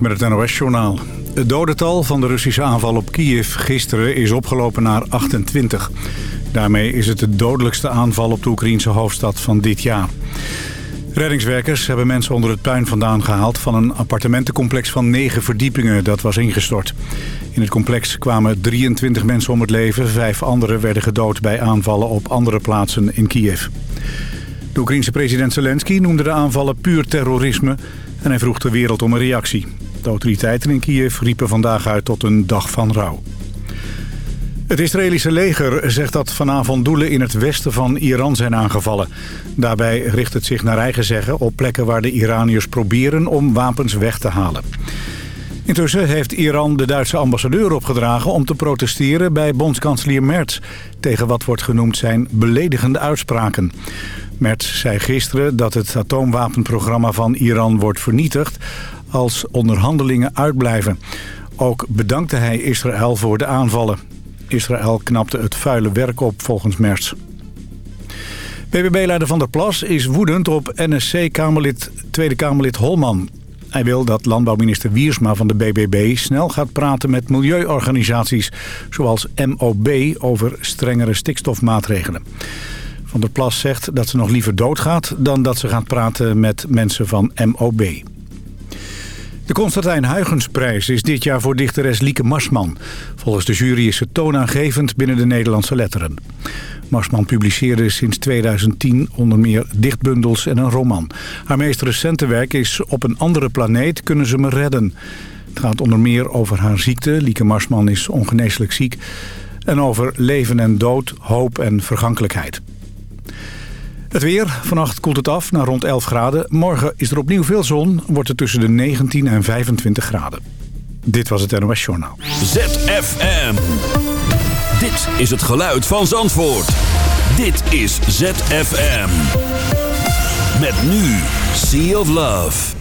Met het NOS-journaal. Het dodental van de Russische aanval op Kiev gisteren is opgelopen naar 28. Daarmee is het de dodelijkste aanval op de Oekraïnse hoofdstad van dit jaar. Reddingswerkers hebben mensen onder het puin vandaan gehaald... van een appartementencomplex van negen verdiepingen dat was ingestort. In het complex kwamen 23 mensen om het leven. Vijf anderen werden gedood bij aanvallen op andere plaatsen in Kiev. De Oekraïense president Zelensky noemde de aanvallen puur terrorisme... en hij vroeg de wereld om een reactie. De autoriteiten in Kiev riepen vandaag uit tot een dag van rouw. Het Israëlische leger zegt dat vanavond doelen in het westen van Iran zijn aangevallen. Daarbij richt het zich naar eigen zeggen op plekken waar de Iraniërs proberen om wapens weg te halen. Intussen heeft Iran de Duitse ambassadeur opgedragen om te protesteren bij bondskanselier Merz... tegen wat wordt genoemd zijn beledigende uitspraken. Merz zei gisteren dat het atoomwapenprogramma van Iran wordt vernietigd als onderhandelingen uitblijven. Ook bedankte hij Israël voor de aanvallen. Israël knapte het vuile werk op volgens Merz. BBB-leider Van der Plas is woedend op NSC-Kamerlid, Tweede Kamerlid Holman. Hij wil dat landbouwminister Wiersma van de BBB snel gaat praten met milieuorganisaties... zoals MOB over strengere stikstofmaatregelen. Van der Plas zegt dat ze nog liever doodgaat... dan dat ze gaat praten met mensen van MOB. De Constantijn Huygensprijs is dit jaar voor dichteres Lieke Marsman. Volgens de jury is ze toonaangevend binnen de Nederlandse letteren. Marsman publiceerde sinds 2010 onder meer dichtbundels en een roman. Haar meest recente werk is Op een andere planeet kunnen ze me redden. Het gaat onder meer over haar ziekte. Lieke Marsman is ongeneeslijk ziek. En over leven en dood, hoop en vergankelijkheid. Het weer. Vannacht koelt het af naar rond 11 graden. Morgen is er opnieuw veel zon. Wordt het tussen de 19 en 25 graden. Dit was het NOS Journaal. ZFM. Dit is het geluid van Zandvoort. Dit is ZFM. Met nu Sea of Love.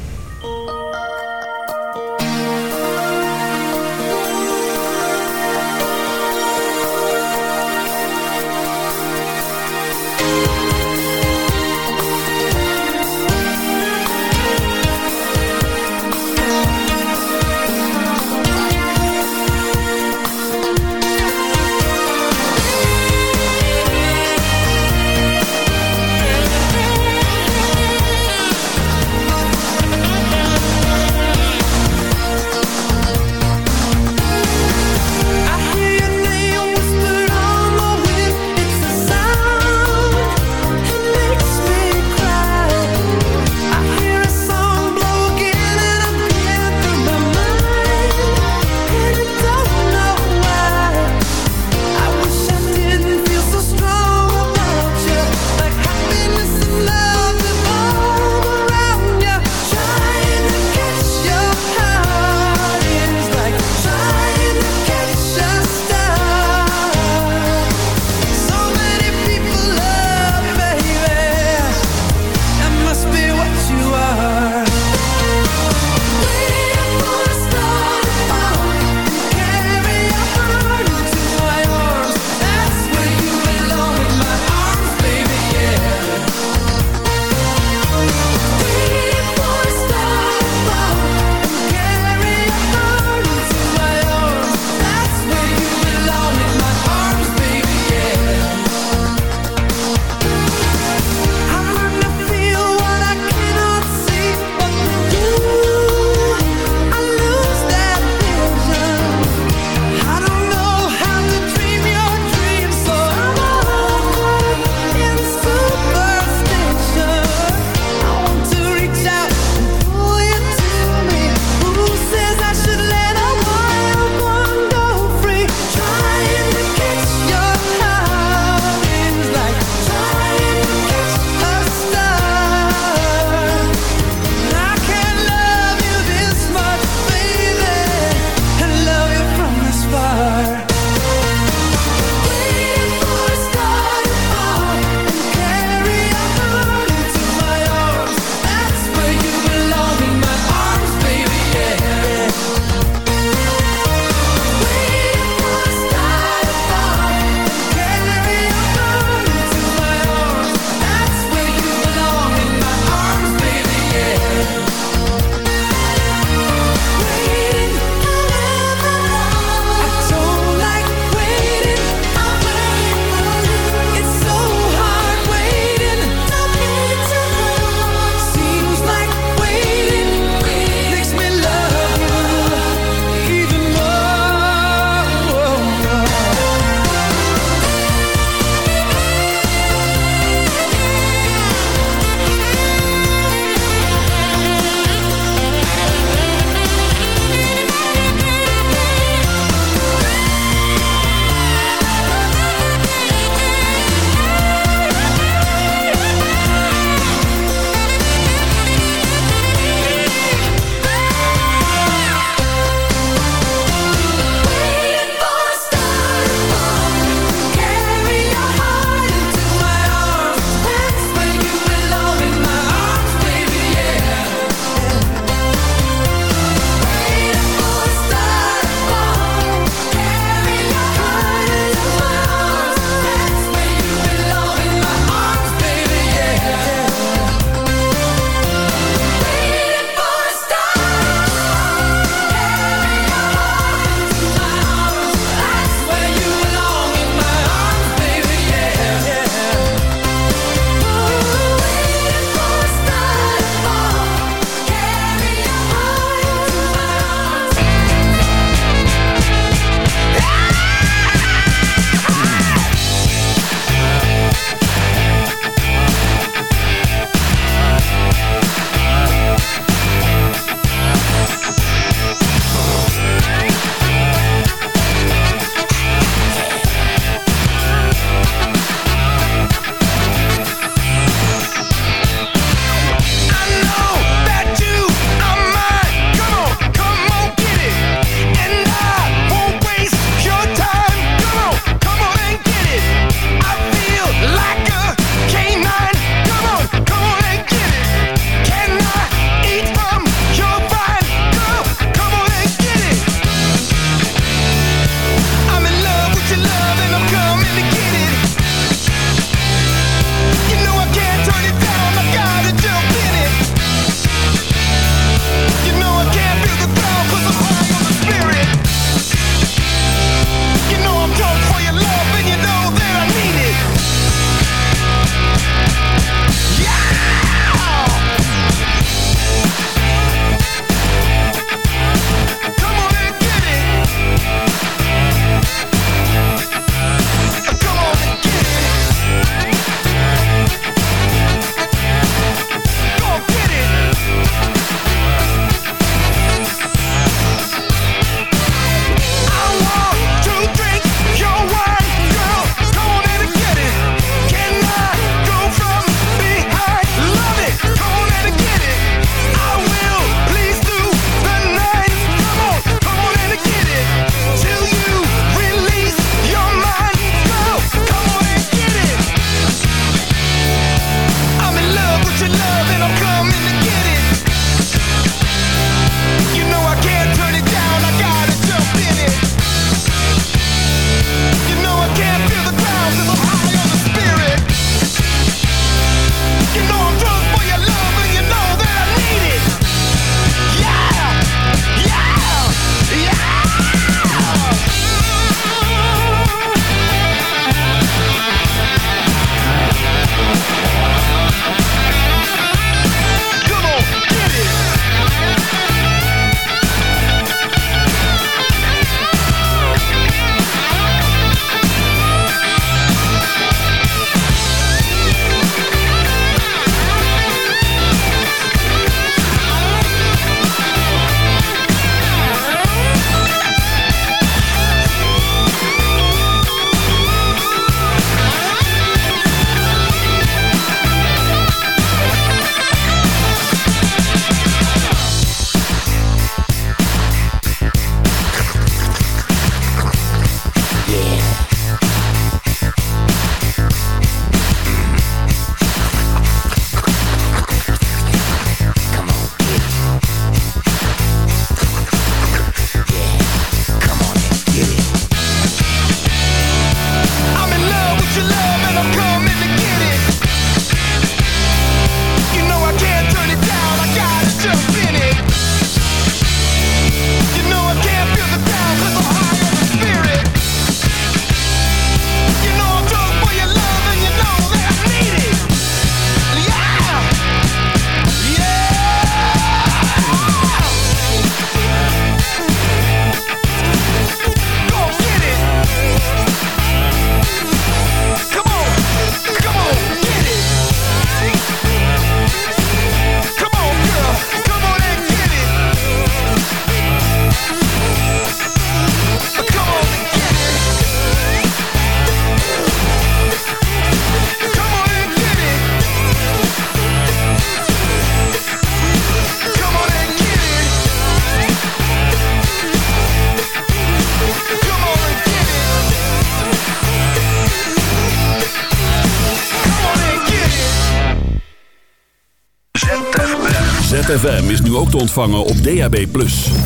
Is nu ook te ontvangen op DAB+.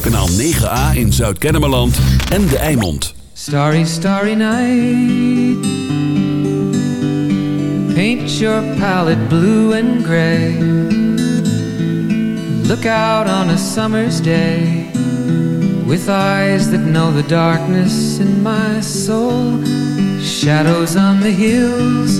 Kanaal 9A in Zuid-Kennemerland en De Eimond. Starry, starry night Paint your palette blue and gray Look out on a summer's day With eyes that know the darkness in my soul Shadows on the hills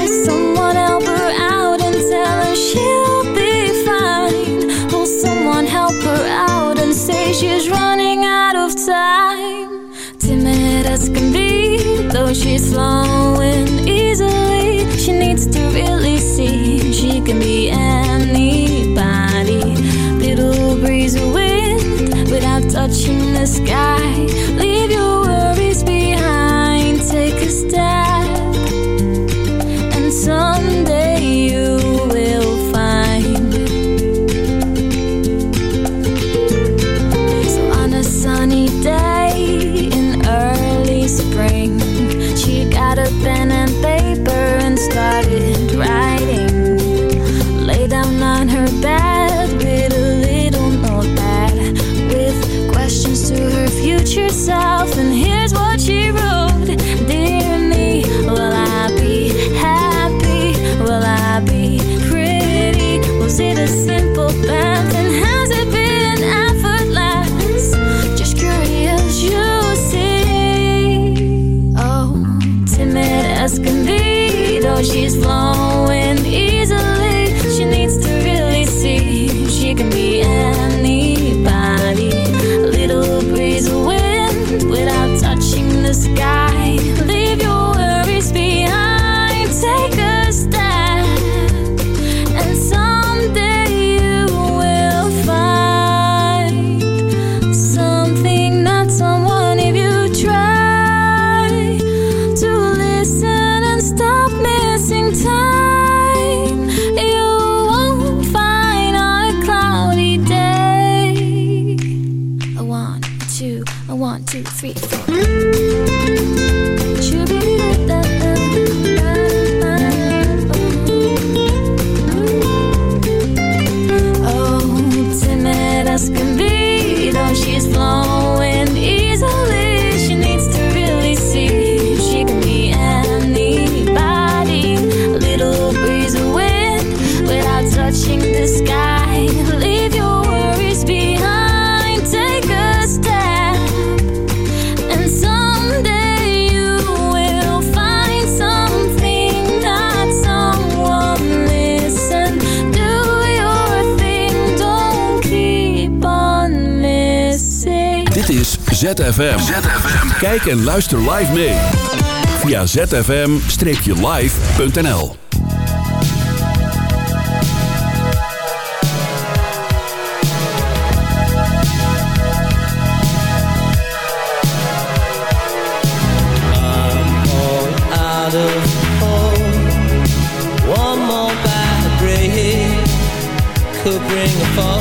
she's flowing easily. She needs to really see she can be anybody. Little breeze of wind without touching the sky. ZFM. Kijk en luister live mee. Via zfm-live.nl Could bring a fall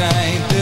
geen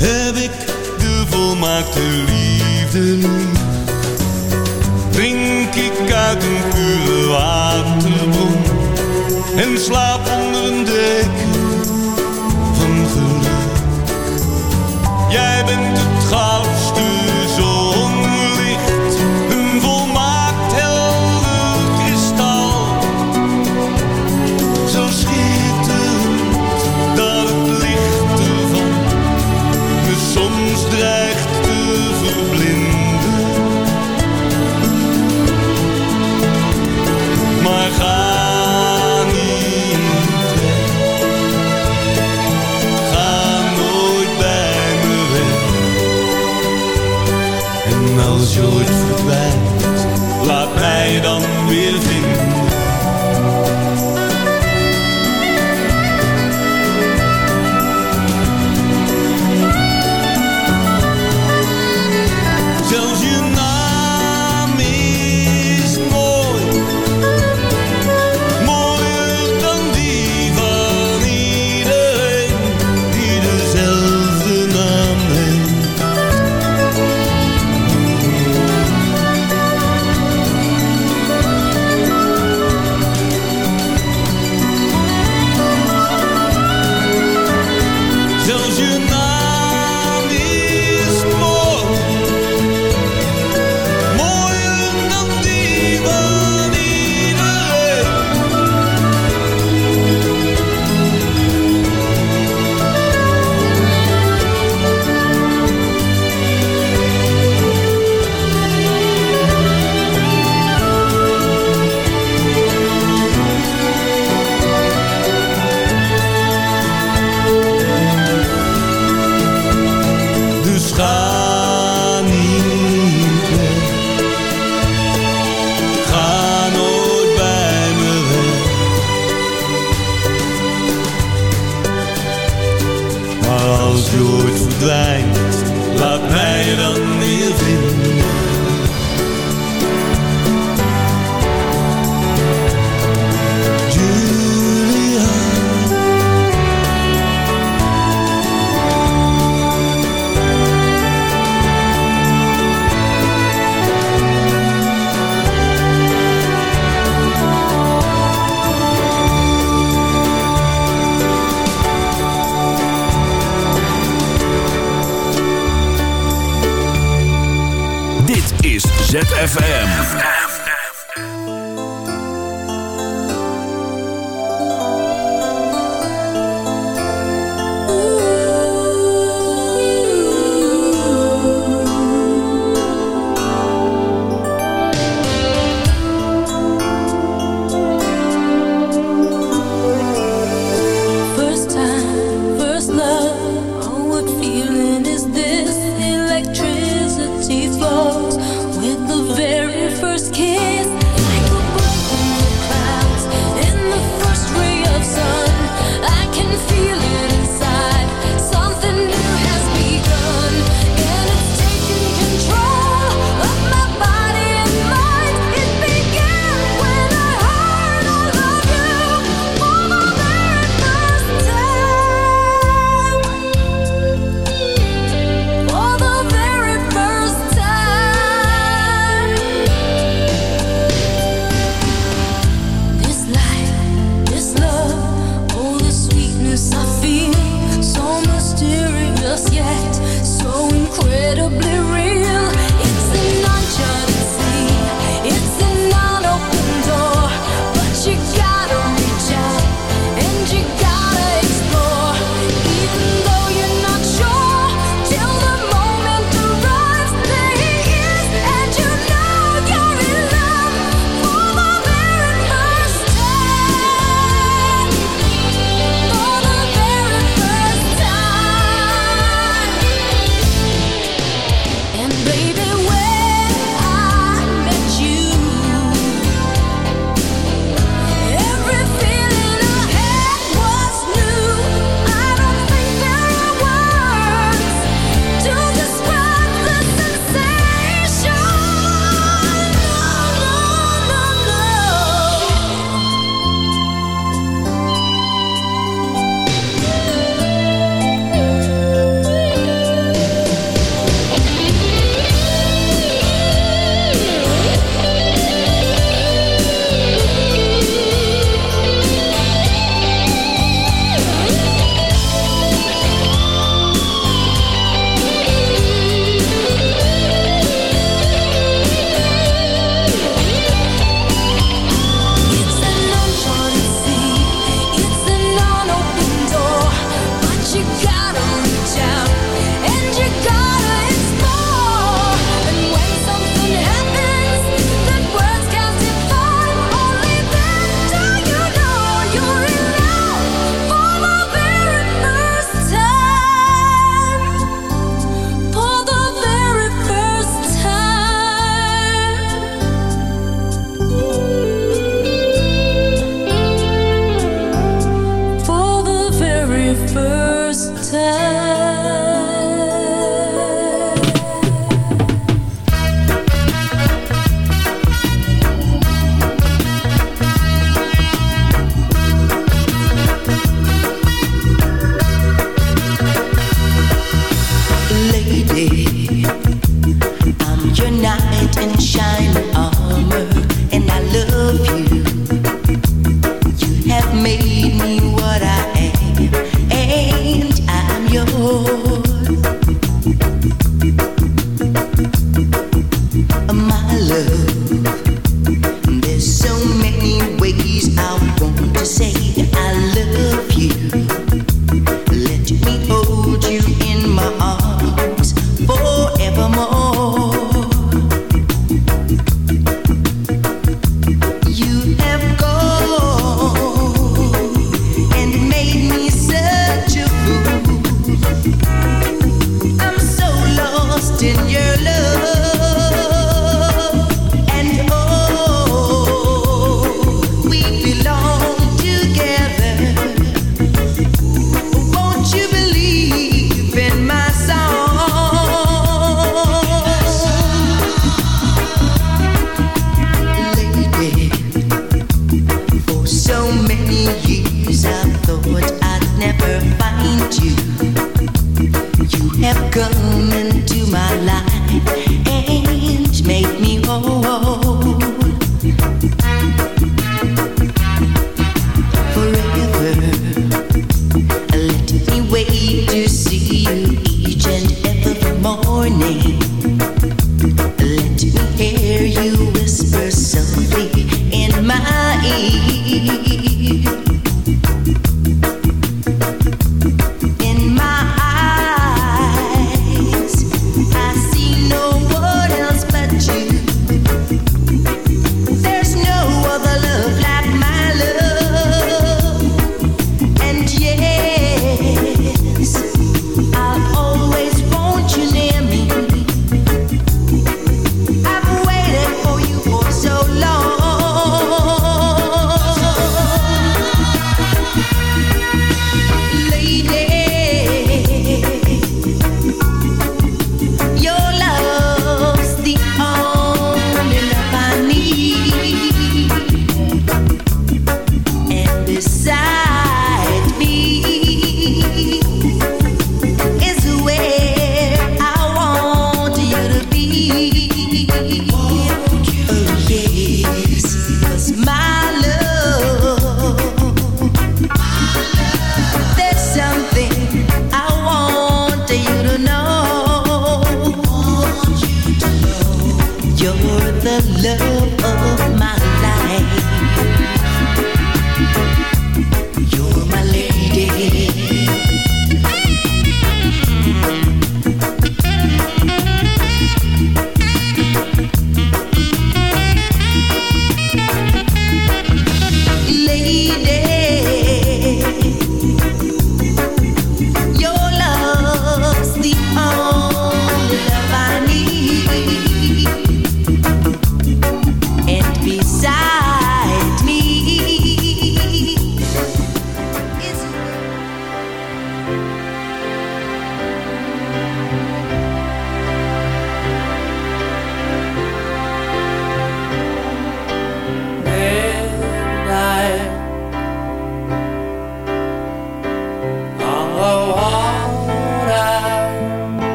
heb ik de volmaakte liefde Drink ik uit een pure waterbron en slaap onder een dek. Have come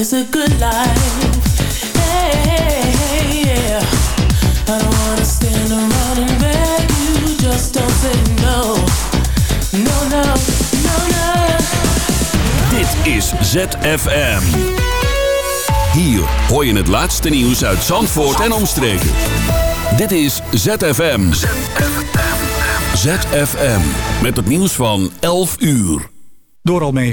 It's a good life. Hey, hey, hey, yeah. I don't wanna stand around and beg you. Just don't say no. No, no, no, no. Dit is ZFM. Hier hoor je het laatste nieuws uit Zandvoort en omstreken. Dit is ZFM. ZFM. Met het nieuws van 11 uur. Door Almere